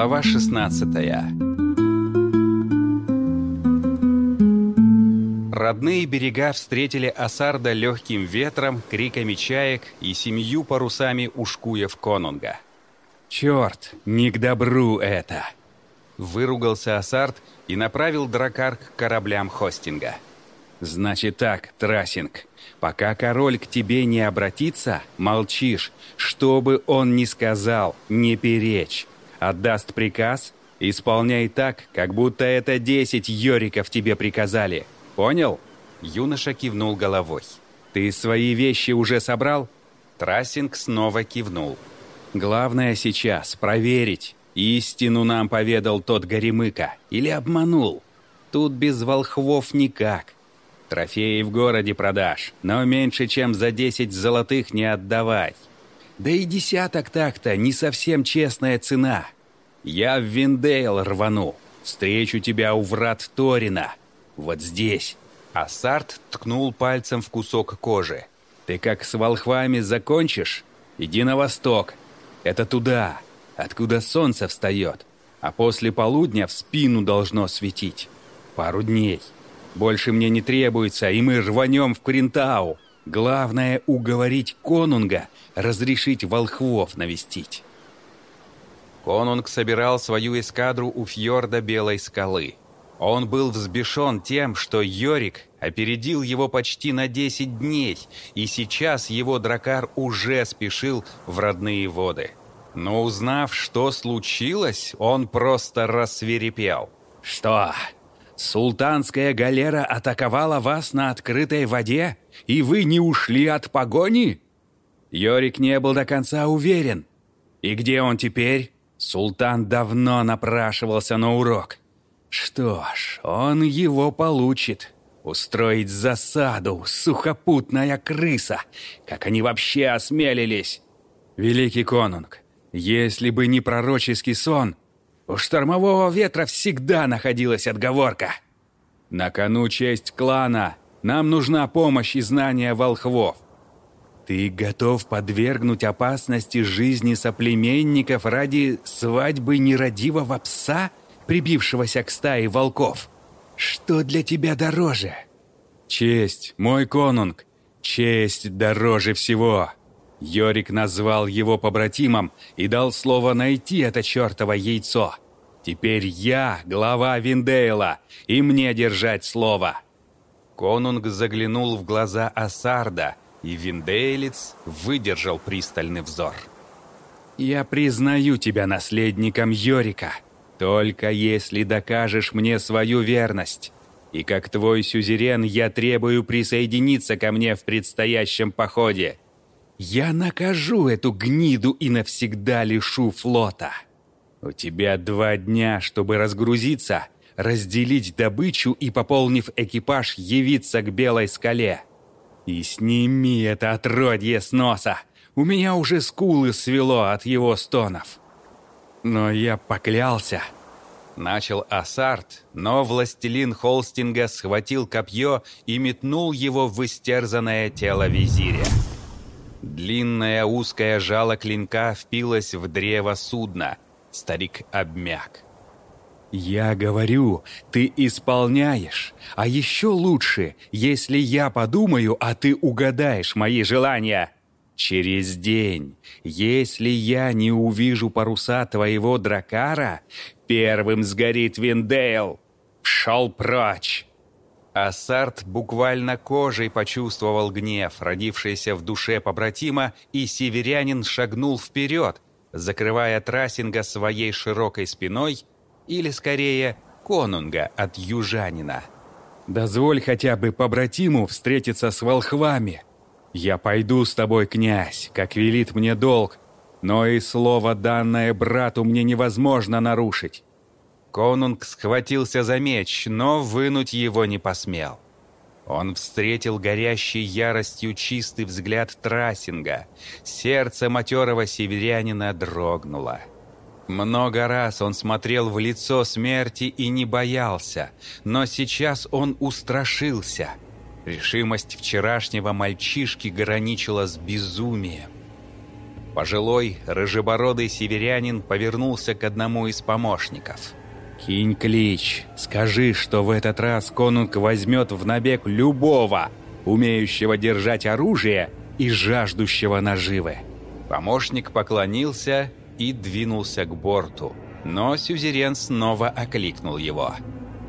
Глава 16 Родные берега встретили Асарда легким ветром, криками чаек и семью парусами ушкуев конунга. «Черт, не к добру это!» Выругался Асард и направил дракар к кораблям хостинга. «Значит так, Трассинг, пока король к тебе не обратится, молчишь, что бы он ни сказал, не перечь. Отдаст приказ, исполняй так, как будто это десять Йориков тебе приказали. Понял?» Юноша кивнул головой. «Ты свои вещи уже собрал?» Трассинг снова кивнул. «Главное сейчас проверить, истину нам поведал тот Горемыка или обманул. Тут без волхвов никак. Трофеи в городе продашь, но меньше, чем за десять золотых не отдавай. Да и десяток так-то не совсем честная цена. Я в Виндейл рвану, встречу тебя у врат Торина. Вот здесь». Ассарт ткнул пальцем в кусок кожи. «Ты как с волхвами закончишь? Иди на восток. Это туда, откуда солнце встает, а после полудня в спину должно светить. Пару дней». Больше мне не требуется, и мы рванем в Кринтау. Главное — уговорить конунга, разрешить волхвов навестить. Конунг собирал свою эскадру у фьорда Белой скалы. Он был взбешен тем, что Йорик опередил его почти на 10 дней, и сейчас его дракар уже спешил в родные воды. Но узнав, что случилось, он просто рассверепел. «Что, Султанская галера атаковала вас на открытой воде, и вы не ушли от погони? Йорик не был до конца уверен. И где он теперь? Султан давно напрашивался на урок. Что ж, он его получит. Устроить засаду, сухопутная крыса. Как они вообще осмелились? Великий конунг, если бы не пророческий сон, у штормового ветра всегда находилась отговорка. На кону честь клана. Нам нужна помощь и знания волхвов. Ты готов подвергнуть опасности жизни соплеменников ради свадьбы нерадивого пса, прибившегося к стае волков? Что для тебя дороже? Честь, мой конунг, честь дороже всего. Йорик назвал его побратимом и дал слово найти это чертово яйцо. Теперь я глава Виндейла, и мне держать слово. Конунг заглянул в глаза Асарда, и Виндейлец выдержал пристальный взор. «Я признаю тебя наследником Йорика, только если докажешь мне свою верность. И как твой сюзерен я требую присоединиться ко мне в предстоящем походе. Я накажу эту гниду и навсегда лишу флота. У тебя два дня, чтобы разгрузиться, разделить добычу и, пополнив экипаж, явиться к Белой скале. И сними это отродье с носа. У меня уже скулы свело от его стонов. Но я поклялся. Начал Асарт, но властелин Холстинга схватил копье и метнул его в истерзанное тело визиря. Длинное узкое жало клинка впилось в древо судна. Старик обмяк. «Я говорю, ты исполняешь. А еще лучше, если я подумаю, а ты угадаешь мои желания. Через день, если я не увижу паруса твоего дракара, первым сгорит Виндейл. Пшел прочь!» Ассарт буквально кожей почувствовал гнев, родившийся в душе побратима, и северянин шагнул вперед, закрывая Трассинга своей широкой спиной, или скорее конунга от южанина. «Дозволь хотя бы побратиму встретиться с волхвами. Я пойду с тобой, князь, как велит мне долг, но и слово, данное брату, мне невозможно нарушить. Конунг схватился за меч, но вынуть его не посмел. Он встретил горящей яростью чистый взгляд Трассинга. Сердце матерого северянина дрогнуло. Много раз он смотрел в лицо смерти и не боялся, но сейчас он устрашился. Решимость вчерашнего мальчишки граничила с безумием. Пожилой, рыжебородый северянин повернулся к одному из помощников. «Кинь клич, скажи, что в этот раз конунг возьмет в набег любого, умеющего держать оружие и жаждущего наживы». Помощник поклонился и двинулся к борту, но сюзерен снова окликнул его.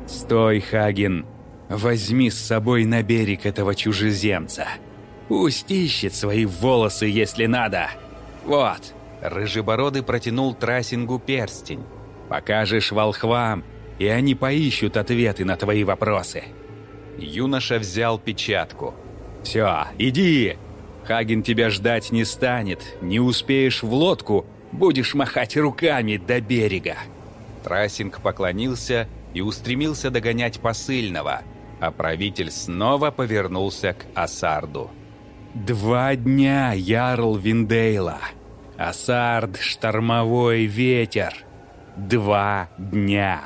«Стой, Хаген! Возьми с собой на берег этого чужеземца. Пусть ищет свои волосы, если надо. Вот!» Рыжебородый протянул трассингу перстень. «Покажешь волхвам, и они поищут ответы на твои вопросы». Юноша взял печатку. «Все, иди! Хаген тебя ждать не станет. Не успеешь в лодку, будешь махать руками до берега». Трассинг поклонился и устремился догонять посыльного, а правитель снова повернулся к Асарду. «Два дня, Ярл Виндейла! Асард — штормовой ветер! Два дня!»